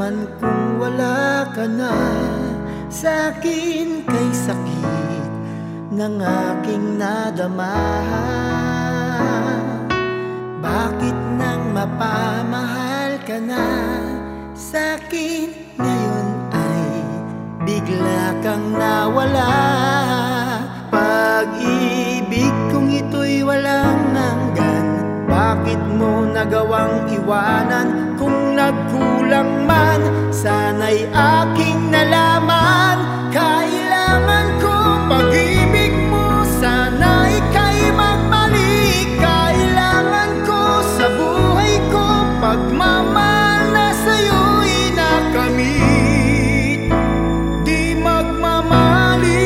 naman kung wala ka na Sa akin kay sakit ng aking nadama Bakit nang mapamahal ka na Sa akin ngayon ay bigla kang nawala? Pag-ibig kong ito'y walang hanggan Bakit mo nagawang iwanan. Kung nagkulang man Sana'y aking nalaman. Kailangan ko pag-ibig mo Sana ika'y magbalik. Kailangan ko sa buhay ko Pagmamahal na sa'yo'y nakamit. Di magmamaliw.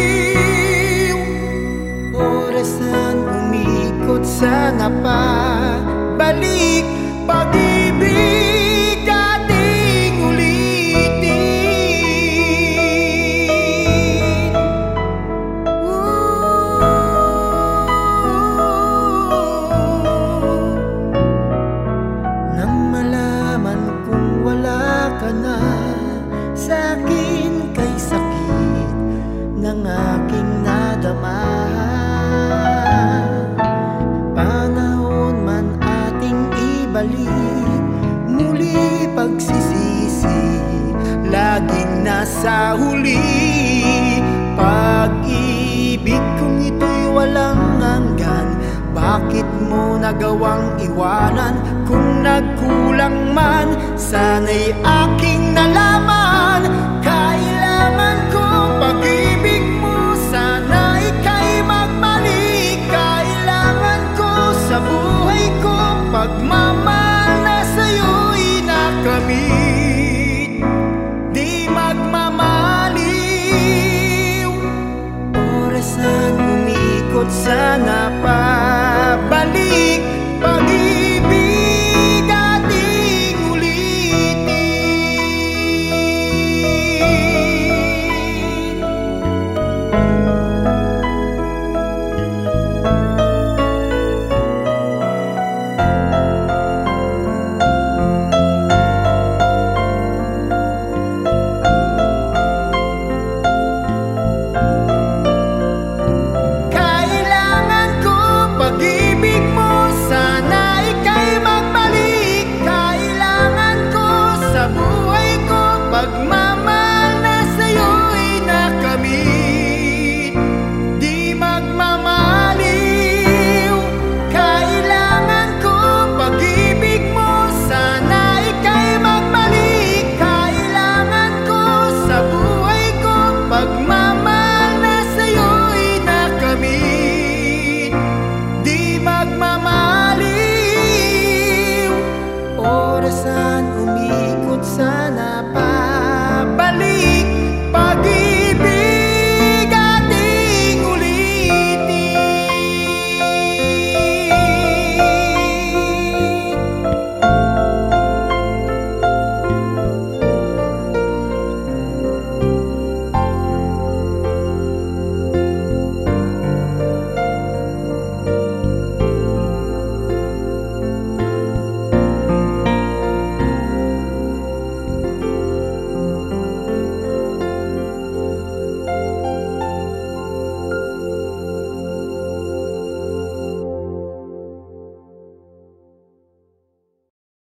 Orasan umikot sana pa Nasa huli. Pag-ibig kong ito'y walang hanggan. Bakit mo nagawang iwanan Kung nagkulang man? Sana'y aking nalaman. Kailangan ko pag-ibig mo. Sana ika'y magbalik. Kailangan ko sa buhay ko Pagmamahal